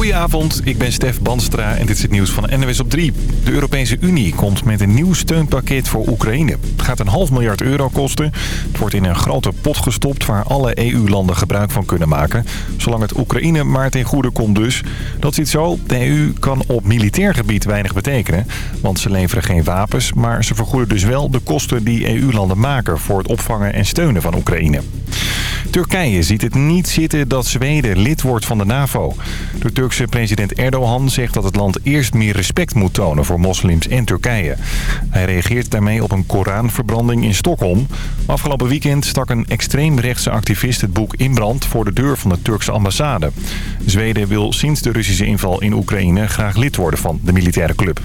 Goedenavond, ik ben Stef Banstra en dit is het nieuws van NWS op 3. De Europese Unie komt met een nieuw steunpakket voor Oekraïne. Het gaat een half miljard euro kosten. Het wordt in een grote pot gestopt waar alle EU-landen gebruik van kunnen maken. Zolang het Oekraïne maar ten goede komt dus. Dat zit zo, de EU kan op militair gebied weinig betekenen. Want ze leveren geen wapens, maar ze vergoeden dus wel de kosten die EU-landen maken... voor het opvangen en steunen van Oekraïne. Turkije ziet het niet zitten dat Zweden lid wordt van de NAVO. De Turkse president Erdogan zegt dat het land eerst meer respect moet tonen voor moslims en Turkije. Hij reageert daarmee op een Koranverbranding in Stockholm. Afgelopen weekend stak een extreemrechtse activist het boek in brand voor de deur van de Turkse ambassade. Zweden wil sinds de Russische inval in Oekraïne graag lid worden van de militaire club.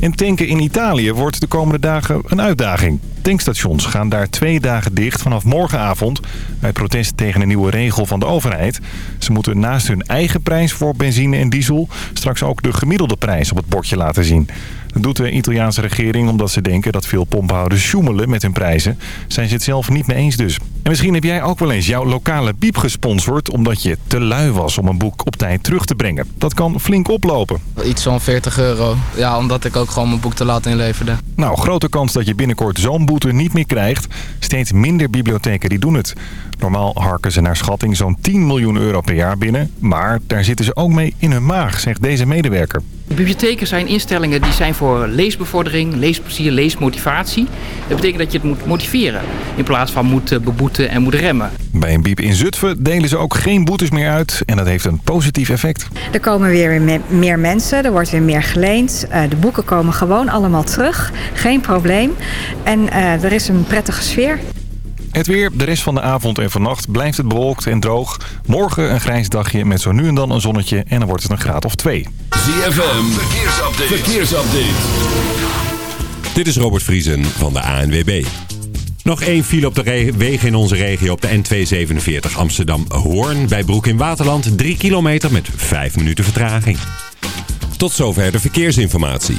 En tanken in Italië wordt de komende dagen een uitdaging. Tankstations gaan daar twee dagen dicht vanaf morgenavond... uit protest tegen een nieuwe regel van de overheid. Ze moeten naast hun eigen prijs voor benzine en diesel... straks ook de gemiddelde prijs op het bordje laten zien. Dat doet de Italiaanse regering omdat ze denken dat veel pomphouders sjoemelen met hun prijzen. Zijn ze het zelf niet mee eens dus. En misschien heb jij ook wel eens jouw lokale biep gesponsord... omdat je te lui was om een boek op tijd terug te brengen. Dat kan flink oplopen. Iets van 40 euro. Ja, omdat ik ook gewoon mijn boek te laat inleverde. Nou, grote kans dat je binnenkort zo'n boete niet meer krijgt. Steeds minder bibliotheken die doen het. Normaal harken ze naar schatting zo'n 10 miljoen euro per jaar binnen. Maar daar zitten ze ook mee in hun maag, zegt deze medewerker. Bibliotheken zijn instellingen die zijn voor leesbevordering, leesplezier, leesmotivatie. Dat betekent dat je het moet motiveren in plaats van moet beboeten en moet remmen. Bij een biep in Zutphen delen ze ook geen boetes meer uit en dat heeft een positief effect. Er komen weer meer mensen, er wordt weer meer geleend. Eh, de boeken komen gewoon allemaal terug, geen probleem. En eh, er is een prettige sfeer. Het weer, de rest van de avond en vannacht blijft het bewolkt en droog. Morgen een grijs dagje met zo nu en dan een zonnetje en dan wordt het een graad of twee. ZFM, verkeersupdate. verkeersupdate. Dit is Robert Vriesen van de ANWB. Nog één file op de wegen in onze regio op de N247 Amsterdam-Hoorn. Bij Broek in Waterland 3 kilometer met 5 minuten vertraging. Tot zover de verkeersinformatie.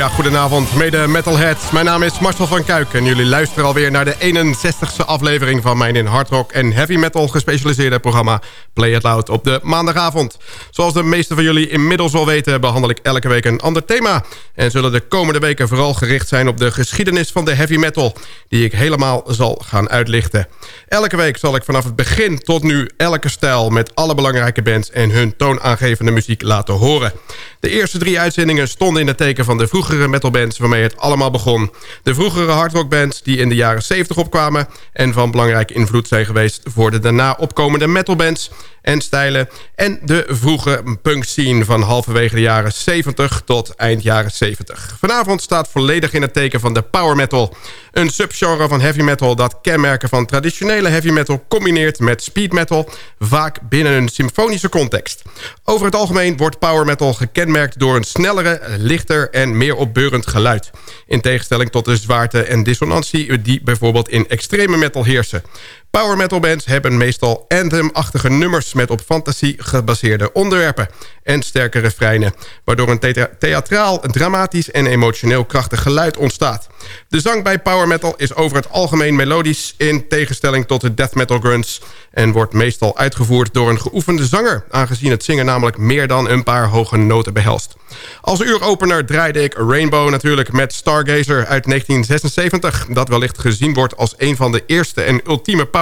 Ja, goedenavond, mede metalheads. Mijn naam is Marcel van Kuik en jullie luisteren alweer naar de 61ste aflevering van mijn in hardrock en heavy metal gespecialiseerde programma Play It Loud op de maandagavond. Zoals de meeste van jullie inmiddels wel weten behandel ik elke week een ander thema en zullen de komende weken vooral gericht zijn op de geschiedenis van de heavy metal die ik helemaal zal gaan uitlichten. Elke week zal ik vanaf het begin tot nu elke stijl met alle belangrijke bands en hun toonaangevende muziek laten horen. De eerste drie uitzendingen stonden in het teken van de vroegere metalbands waarmee het allemaal begon. De vroegere hardrockbands die in de jaren 70 opkwamen... en van belangrijke invloed zijn geweest voor de daarna opkomende metalbands en stijlen... en de vroege punk scene van halverwege de jaren 70 tot eind jaren 70. Vanavond staat volledig in het teken van de power metal. Een subgenre van heavy metal dat kenmerken van traditionele heavy metal... combineert met speed metal, vaak binnen een symfonische context. Over het algemeen wordt power metal gekenmerkt door een snellere, lichter en meer opbeurend geluid. In tegenstelling tot de zwaarte en dissonantie die bijvoorbeeld in extreme metal heersen. Power metal bands hebben meestal anthem-achtige nummers... met op fantasie gebaseerde onderwerpen en sterke refreinen... waardoor een theatraal, dramatisch en emotioneel krachtig geluid ontstaat. De zang bij power metal is over het algemeen melodisch... in tegenstelling tot de death metal grunts... en wordt meestal uitgevoerd door een geoefende zanger... aangezien het zingen namelijk meer dan een paar hoge noten behelst. Als uuropener draaide ik Rainbow natuurlijk met Stargazer uit 1976... dat wellicht gezien wordt als een van de eerste en ultieme power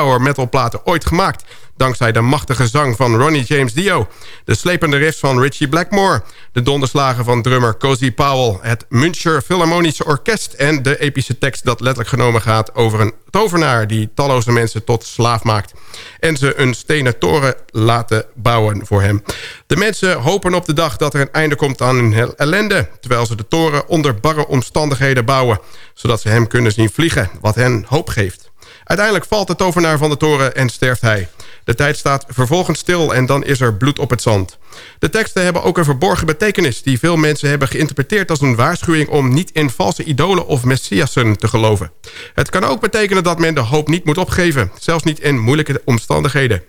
platen ooit gemaakt. Dankzij de machtige zang van Ronnie James Dio... de slepende riffs van Richie Blackmore... de donderslagen van drummer Cozy Powell... het Müncher Philharmonische Orkest... en de epische tekst dat letterlijk genomen gaat over een tovenaar... die talloze mensen tot slaaf maakt... en ze een stenen toren laten bouwen voor hem. De mensen hopen op de dag dat er een einde komt aan hun ellende... terwijl ze de toren onder barre omstandigheden bouwen... zodat ze hem kunnen zien vliegen, wat hen hoop geeft. Uiteindelijk valt de tovenaar van de toren en sterft hij. De tijd staat vervolgens stil en dan is er bloed op het zand. De teksten hebben ook een verborgen betekenis... die veel mensen hebben geïnterpreteerd als een waarschuwing... om niet in valse idolen of messiassen te geloven. Het kan ook betekenen dat men de hoop niet moet opgeven... zelfs niet in moeilijke omstandigheden.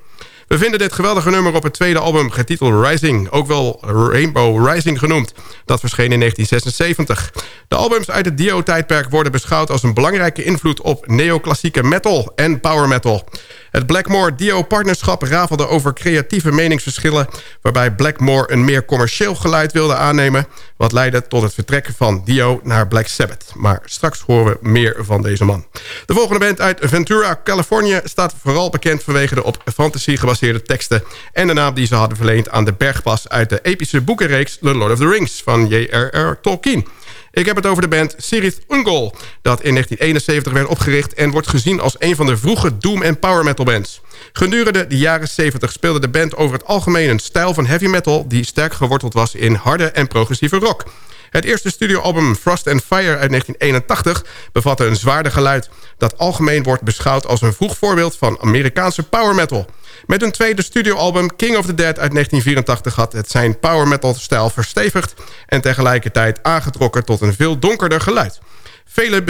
We vinden dit geweldige nummer op het tweede album getiteld Rising... ook wel Rainbow Rising genoemd. Dat verscheen in 1976. De albums uit het Dio-tijdperk worden beschouwd als een belangrijke invloed... op neoclassieke metal en power metal. Het Blackmore-Dio-partnerschap rafelde over creatieve meningsverschillen... waarbij Blackmore een meer commercieel geluid wilde aannemen... wat leidde tot het vertrekken van Dio naar Black Sabbath. Maar straks horen we meer van deze man. De volgende band uit Ventura, Californië... staat vooral bekend vanwege de op fantasy gebaseerde teksten... en de naam die ze hadden verleend aan de bergpas... uit de epische boekenreeks The Lord of the Rings van J.R.R. Tolkien... Ik heb het over de band Sirith Ungol... dat in 1971 werd opgericht... en wordt gezien als een van de vroege doom- en power metal bands. Gedurende de jaren 70 speelde de band over het algemeen een stijl van heavy metal... die sterk geworteld was in harde en progressieve rock. Het eerste studioalbum Frost and Fire uit 1981 bevatte een zwaarder geluid... dat algemeen wordt beschouwd als een vroeg voorbeeld van Amerikaanse power metal... Met een tweede studioalbum King of the Dead uit 1984 had het zijn power metal stijl verstevigd... en tegelijkertijd aangetrokken tot een veel donkerder geluid. Velen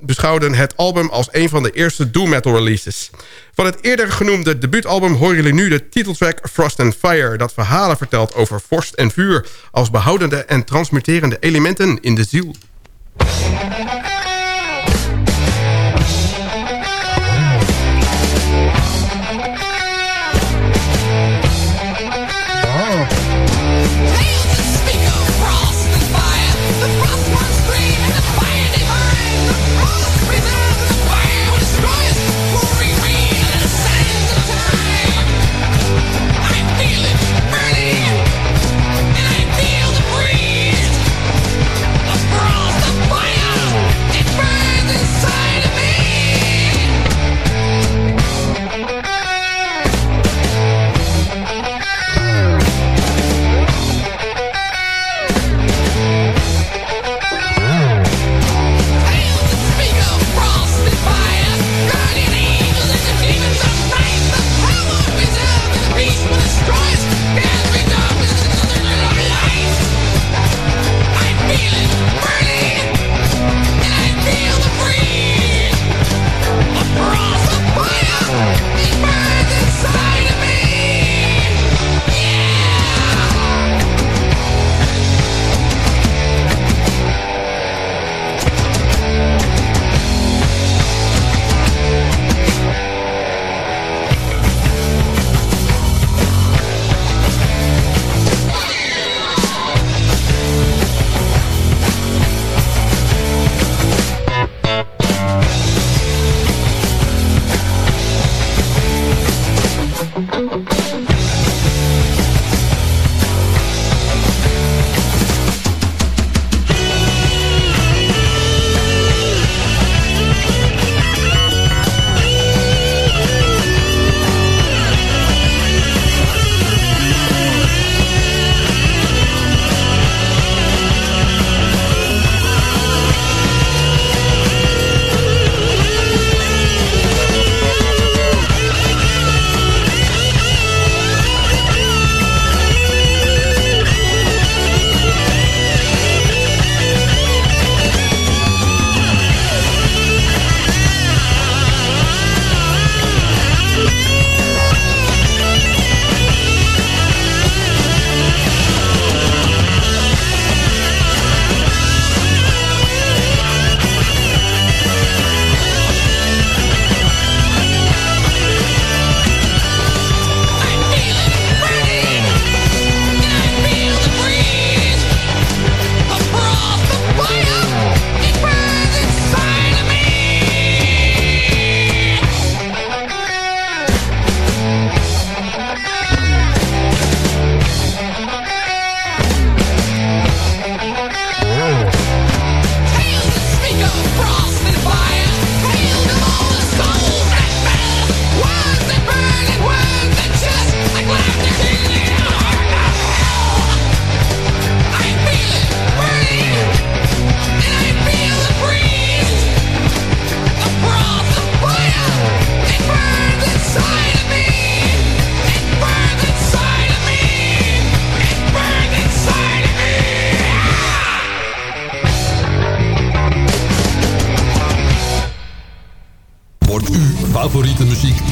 beschouwden het album als een van de eerste doom metal releases. Van het eerder genoemde debuutalbum horen jullie nu de titeltrack Frost and Fire... dat verhalen vertelt over vorst en vuur... als behoudende en transmuterende elementen in de ziel.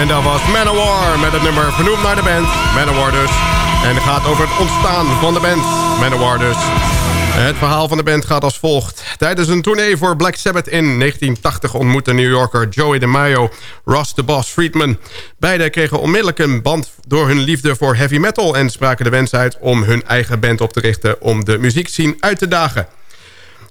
En dat was Manowar met het nummer vernoemd naar de band. Manowar dus. En het gaat over het ontstaan van de band. Manowar dus. Het verhaal van de band gaat als volgt. Tijdens een tournee voor Black Sabbath in 1980 ontmoette New Yorker Joey DeMaio Ross the Boss Friedman. Beiden kregen onmiddellijk een band door hun liefde voor heavy metal... en spraken de wens uit om hun eigen band op te richten om de muziekscene uit te dagen.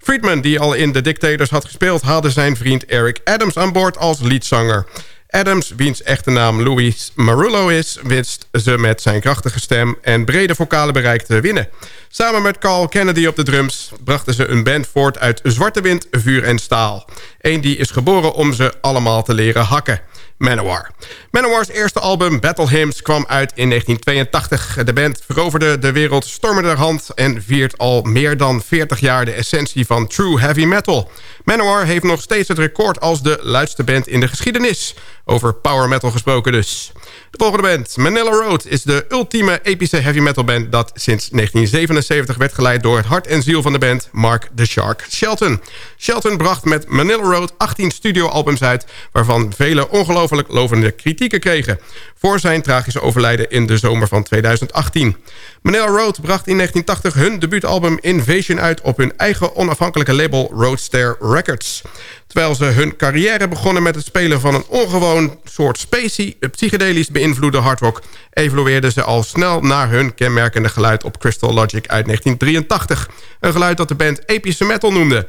Friedman, die al in The Dictators had gespeeld... haalde zijn vriend Eric Adams aan boord als leadzanger. Adams, wiens echte naam Louis Marullo is... wist ze met zijn krachtige stem en brede vocale bereik te winnen. Samen met Carl Kennedy op de drums brachten ze een band voort uit zwarte wind, vuur en staal. Eén die is geboren om ze allemaal te leren hakken. Manowar. Manowar's eerste album Battle Hymns kwam uit in 1982. De band veroverde de wereld stormende hand... en viert al meer dan 40 jaar de essentie van true heavy metal. Manowar heeft nog steeds het record als de luidste band in de geschiedenis. Over power metal gesproken dus. De volgende band, Manila Road, is de ultieme epische heavy metal band... dat sinds 1977 werd geleid door het hart en ziel van de band... Mark the Shark Shelton. Shelton bracht met Manila Road 18 studioalbums uit... waarvan vele ongelooflijk lovende kritieken kregen... voor zijn tragische overlijden in de zomer van 2018. Manila Road bracht in 1980 hun debuutalbum Invasion uit... op hun eigen onafhankelijke label Roadster Records. Terwijl ze hun carrière begonnen met het spelen van een ongewoon soort spacey... psychedelisch beïnvloede hardrock... evolueerden ze al snel naar hun kenmerkende geluid op Crystal Logic uit 1983. Een geluid dat de band epische metal noemde...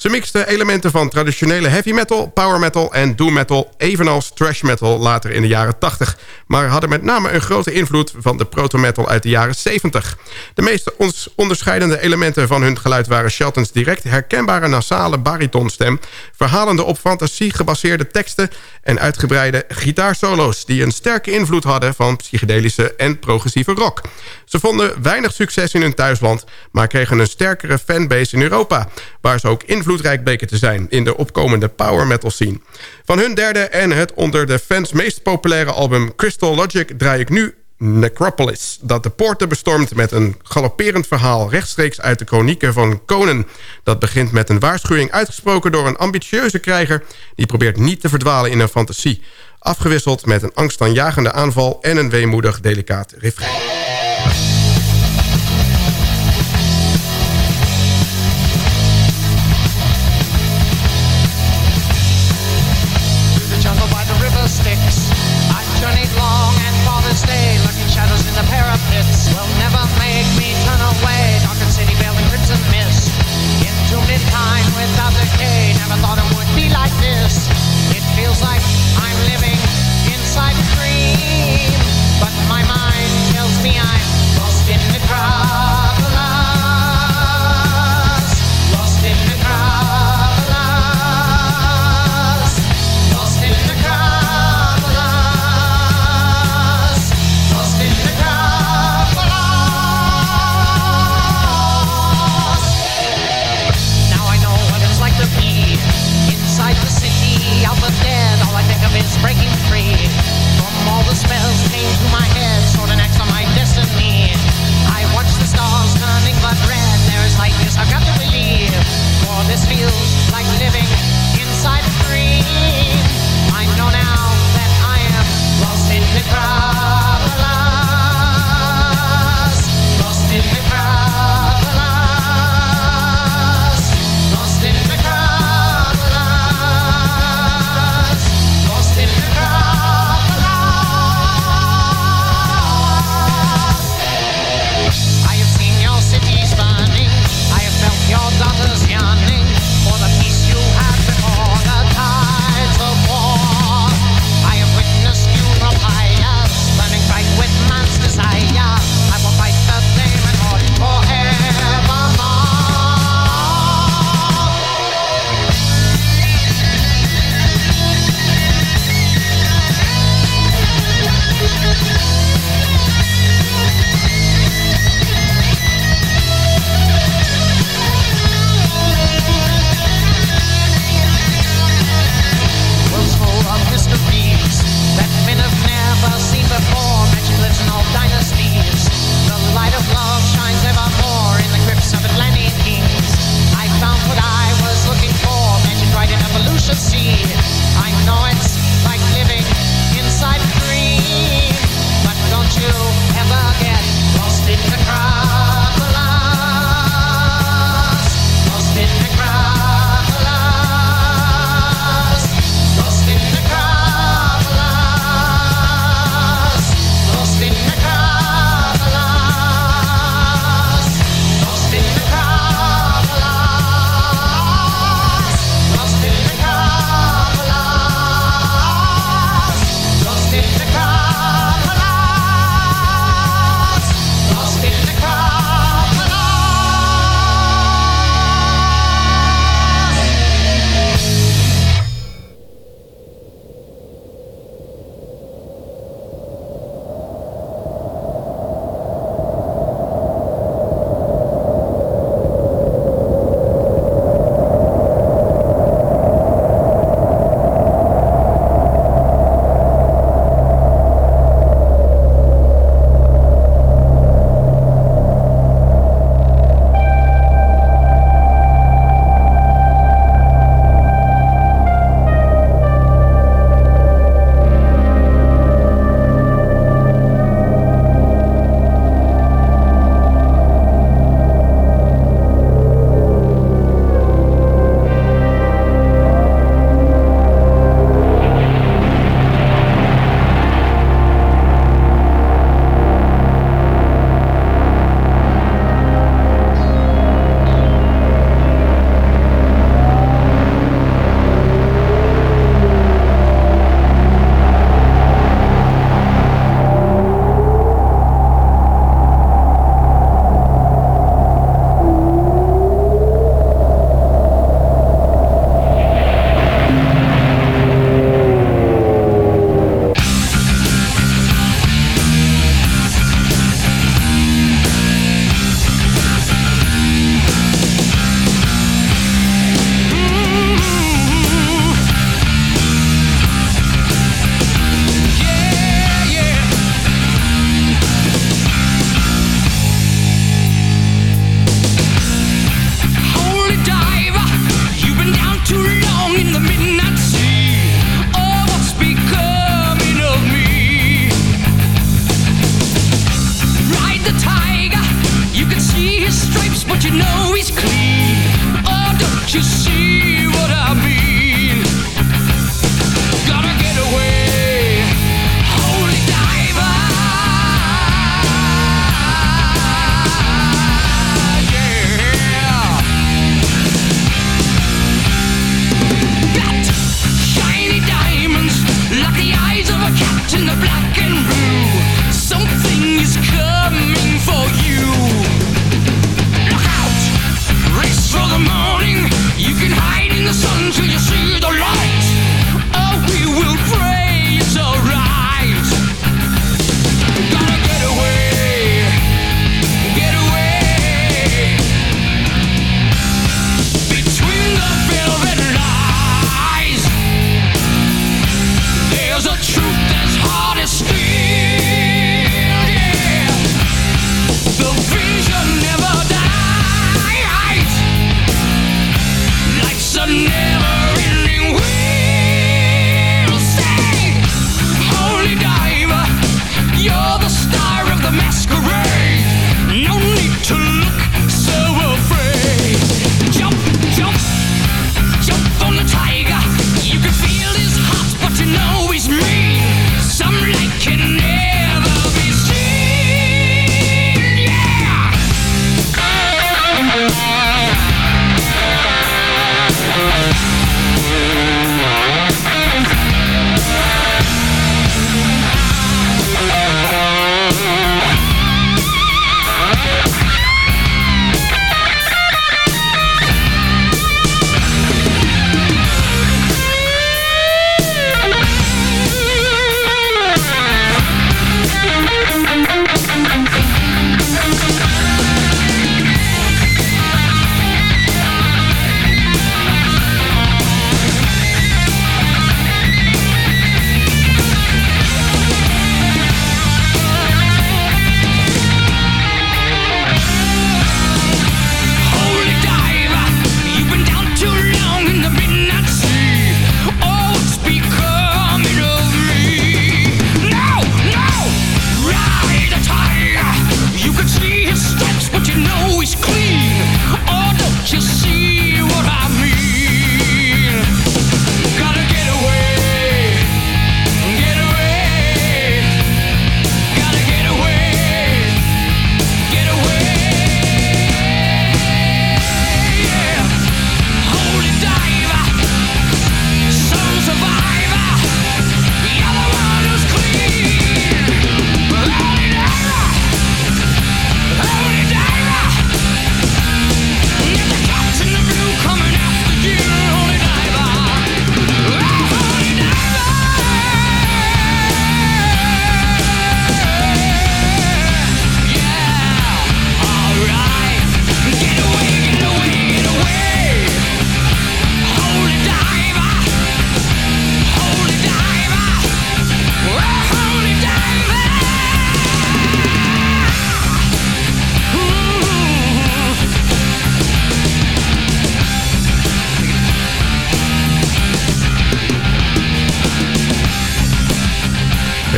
Ze mixten elementen van traditionele heavy metal, power metal en doom metal... evenals thrash metal later in de jaren 80... maar hadden met name een grote invloed van de proto-metal uit de jaren 70. De meest onderscheidende elementen van hun geluid waren Shelton's direct herkenbare nasale baritonstem... verhalende op fantasie gebaseerde teksten en uitgebreide gitaarsolo's... die een sterke invloed hadden van psychedelische en progressieve rock. Ze vonden weinig succes in hun thuisland... maar kregen een sterkere fanbase in Europa... waar ze ook invloedrijk bleken te zijn in de opkomende power metal scene. Van hun derde en het onder de fans meest populaire album Crystal Logic... draai ik nu Necropolis, dat de poorten bestormt met een galopperend verhaal... rechtstreeks uit de chronieken van Conan. Dat begint met een waarschuwing uitgesproken door een ambitieuze krijger... die probeert niet te verdwalen in een fantasie. Afgewisseld met een angstaanjagende aanval en een weemoedig delicaat refrein. living inside a dream. I know now that I am lost in the crowd.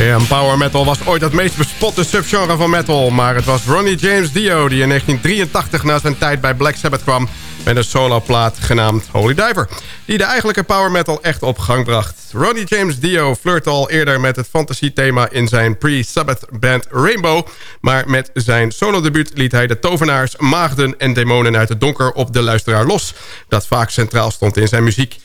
Power metal was ooit het meest bespotte subgenre van metal. Maar het was Ronnie James Dio die in 1983 na zijn tijd bij Black Sabbath kwam... met een soloplaat genaamd Holy Diver... die de eigenlijke power metal echt op gang bracht. Ronnie James Dio flirte al eerder met het fantasy-thema in zijn pre-Sabbath band Rainbow... maar met zijn solodebuut liet hij de tovenaars, maagden en demonen uit het donker op de luisteraar los... dat vaak centraal stond in zijn muziek.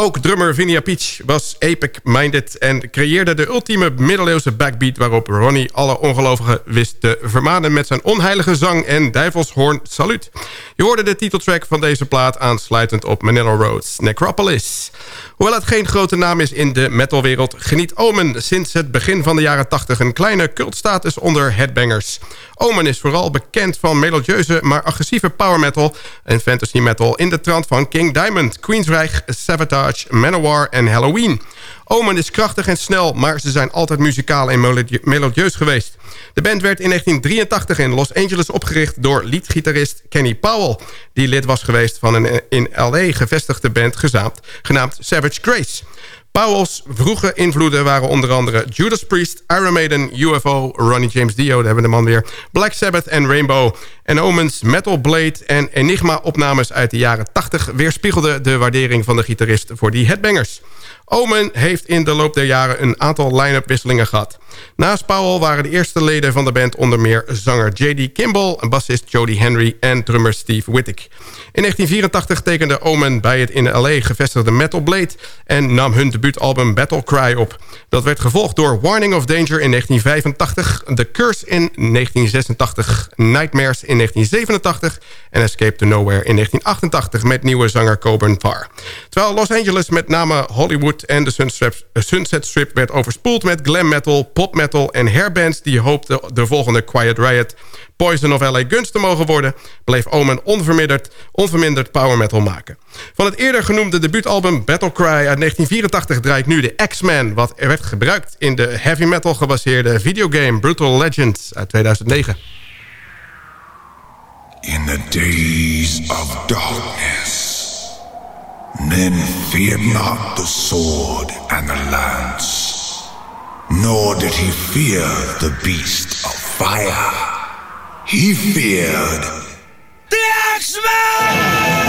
Ook drummer Vinia Peach was epic-minded en creëerde de ultieme middeleeuwse backbeat... waarop Ronnie alle ongelovigen wist te vermanen met zijn onheilige zang en duivelshoorn saluut. Je hoorde de titeltrack van deze plaat aansluitend op Manila Roads, Necropolis. Hoewel het geen grote naam is in de metalwereld... geniet Omen sinds het begin van de jaren 80 een kleine cultstatus onder headbangers. Omen is vooral bekend van melodieuze, maar agressieve power metal... en fantasy metal in de trant van King Diamond, Queensryche, Savatage, Manowar en Halloween... Omen is krachtig en snel, maar ze zijn altijd muzikaal en melodieus geweest. De band werd in 1983 in Los Angeles opgericht door leadgitarist Kenny Powell... die lid was geweest van een in L.A. gevestigde band genaamd Savage Grace... Powell's vroege invloeden waren onder andere Judas Priest, Iron Maiden, UFO, Ronnie James Dio, daar hebben we de man weer, Black Sabbath en Rainbow. En Omens, Metal Blade en Enigma-opnames uit de jaren 80 weerspiegelden de waardering van de gitarist voor die headbangers. Omen heeft in de loop der jaren een aantal line-up wisselingen gehad. Naast Powell waren de eerste leden van de band onder meer zanger J.D. Kimball... bassist Jody Henry en drummer Steve Wittig. In 1984 tekende Omen bij het in L.A. gevestigde Metal Blade... en nam hun debuutalbum Battle Cry op. Dat werd gevolgd door Warning of Danger in 1985... The Curse in 1986, Nightmares in 1987... en Escape to Nowhere in 1988 met nieuwe zanger Coburn Parr. Terwijl Los Angeles met name Hollywood en de Sunset Strip werd overspoeld met glam metal, pop metal en hairbands... die hoopten de volgende Quiet Riot, Poison of LA Guns te mogen worden... bleef Omen onverminderd, onverminderd power metal maken. Van het eerder genoemde debuutalbum Battle Cry uit 1984 draait nu de X-Men... wat er werd gebruikt in de heavy metal gebaseerde videogame Brutal Legends uit 2009. In the days of darkness... Men feared not the sword and the lance, nor did he fear the beast of fire. He feared the X-Men!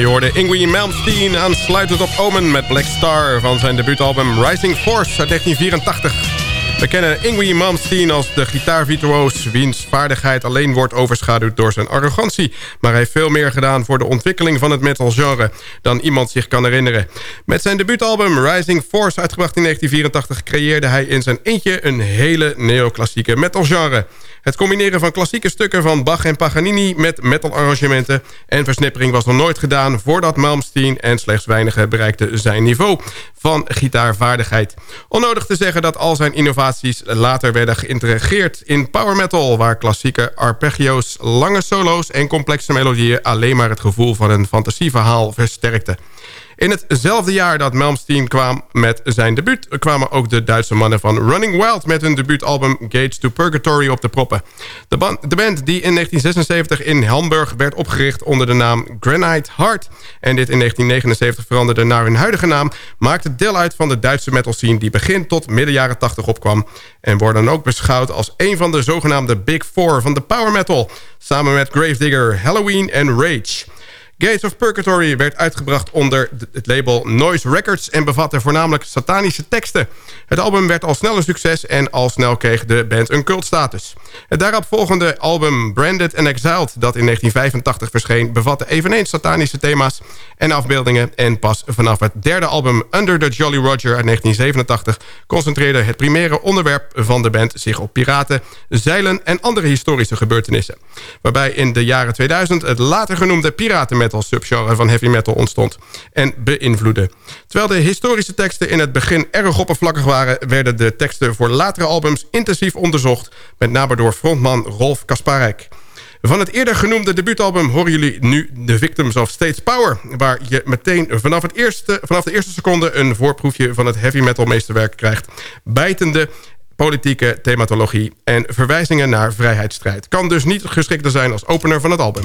Je hoorde Ingrid Malmsteen aansluitend op Omen met Black Star... van zijn debuutalbum Rising Force uit 1984. We kennen Ingwie Malmsteen als de gitaarvirtuoos... wiens vaardigheid alleen wordt overschaduwd door zijn arrogantie. Maar hij heeft veel meer gedaan voor de ontwikkeling van het metalgenre... dan iemand zich kan herinneren. Met zijn debuutalbum Rising Force, uitgebracht in 1984... creëerde hij in zijn eentje een hele neoclassieke metalgenre. Het combineren van klassieke stukken van Bach en Paganini... met metalarrangementen en versnippering was nog nooit gedaan... voordat Malmsteen en slechts weinigen bereikten zijn niveau van gitaarvaardigheid. Onnodig te zeggen dat al zijn innovaties later werden geïntegreerd in power metal... waar klassieke arpeggio's, lange solo's en complexe melodieën... alleen maar het gevoel van een fantasieverhaal versterkten. In hetzelfde jaar dat Malmsteen kwam met zijn debuut... kwamen ook de Duitse mannen van Running Wild... met hun debuutalbum Gates to Purgatory op de proppen. De, band, de band die in 1976 in Hamburg werd opgericht onder de naam Granite Heart... en dit in 1979 veranderde naar hun huidige naam... maakte deel uit van de Duitse metal scene... die begin tot midden jaren 80 opkwam... en worden ook beschouwd als een van de zogenaamde Big Four van de power metal... samen met Gravedigger, Halloween en Rage... Gates of Purgatory werd uitgebracht onder het label Noise Records... en bevatte voornamelijk satanische teksten. Het album werd al snel een succes en al snel kreeg de band een cultstatus. Het daaropvolgende album Branded and Exiled... dat in 1985 verscheen, bevatte eveneens satanische thema's en afbeeldingen... en pas vanaf het derde album Under the Jolly Roger uit 1987... concentreerde het primaire onderwerp van de band zich op piraten... zeilen en andere historische gebeurtenissen. Waarbij in de jaren 2000 het later genoemde piraten metal subgenre van heavy metal ontstond en beïnvloedde. Terwijl de historische teksten in het begin erg oppervlakkig waren... werden de teksten voor latere albums intensief onderzocht... met name door frontman Rolf Kasparek. Van het eerder genoemde debuutalbum horen jullie nu The Victims of States Power... waar je meteen vanaf, het eerste, vanaf de eerste seconde een voorproefje van het heavy metal meesterwerk krijgt. Bijtende politieke thematologie en verwijzingen naar vrijheidsstrijd. Kan dus niet geschikter zijn als opener van het album.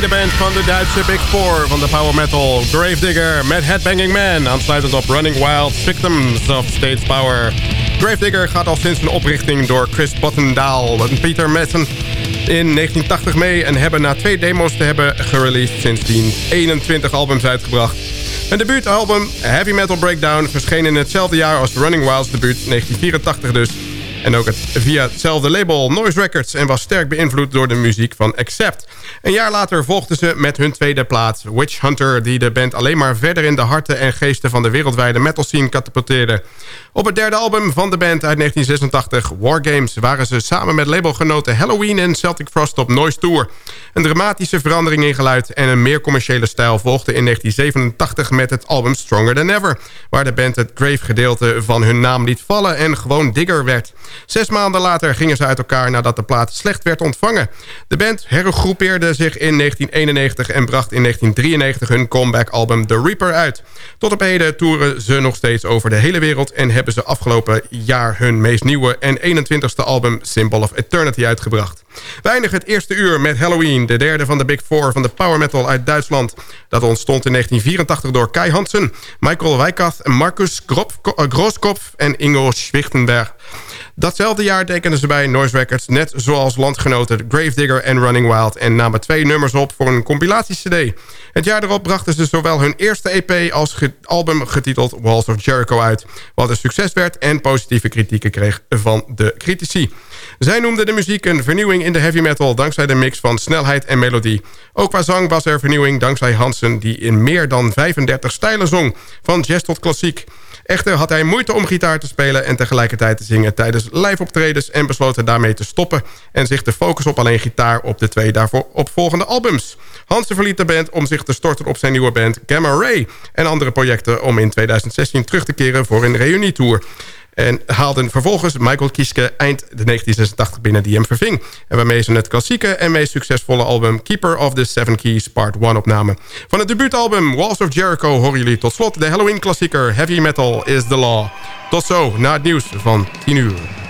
Tweede band van de Duitse Big Four van de power metal. Gravedigger met Headbanging Man, aansluitend op Running Wild, Victims of State Power. Gravedigger gaat al sinds een oprichting door Chris Bottendaal en Peter Messen in 1980 mee... en hebben na twee demos te hebben gereleased sindsdien 21 albums uitgebracht. Hun debuutalbum Heavy Metal Breakdown verscheen in hetzelfde jaar als Running Wild's debuut 1984 dus... En ook via hetzelfde label Noise Records... en was sterk beïnvloed door de muziek van Accept. Een jaar later volgden ze met hun tweede plaat... Witch Hunter, die de band alleen maar verder in de harten en geesten... van de wereldwijde metal scene catapulteerde. Op het derde album van de band uit 1986, Wargames... waren ze samen met labelgenoten Halloween en Celtic Frost op Noise Tour. Een dramatische verandering in geluid en een meer commerciële stijl... volgde in 1987 met het album Stronger Than Ever... waar de band het Grave-gedeelte van hun naam liet vallen... en gewoon Digger werd... Zes maanden later gingen ze uit elkaar nadat de plaat slecht werd ontvangen. De band hergroepeerde zich in 1991 en bracht in 1993 hun comeback-album The Reaper uit. Tot op heden toeren ze nog steeds over de hele wereld... en hebben ze afgelopen jaar hun meest nieuwe en 21ste album Symbol of Eternity uitgebracht. We eindigen het eerste uur met Halloween, de derde van de Big Four van de power metal uit Duitsland. Dat ontstond in 1984 door Kai Hansen, Michael Weikath, Markus Grooskopf en Ingo Schwichtenberg. Datzelfde jaar tekenden ze bij Noise Records... net zoals landgenoten Gravedigger en Running Wild... en namen twee nummers op voor een compilatie-cd. Het jaar erop brachten ze zowel hun eerste EP als album getiteld Walls of Jericho uit... wat een succes werd en positieve kritieken kreeg van de critici. Zij noemden de muziek een vernieuwing in de heavy metal... dankzij de mix van snelheid en melodie. Ook qua zang was er vernieuwing dankzij Hansen... die in meer dan 35 stijlen zong, van jazz tot klassiek... Echter had hij moeite om gitaar te spelen en tegelijkertijd te zingen tijdens live optredens... en besloot hij daarmee te stoppen en zich te focussen op alleen gitaar op de twee daarvoor opvolgende albums. Hansen verliet de band om zich te storten op zijn nieuwe band Gamma Ray... en andere projecten om in 2016 terug te keren voor een reunietour. En haalden vervolgens Michael Kieske eind de 1986 binnen die hem verving. En waarmee ze het klassieke en meest succesvolle album... Keeper of the Seven Keys Part 1 opnamen. Van het debuutalbum Walls of Jericho horen jullie tot slot... de Halloween-klassieker Heavy Metal is the Law. Tot zo, na het nieuws van 10 uur.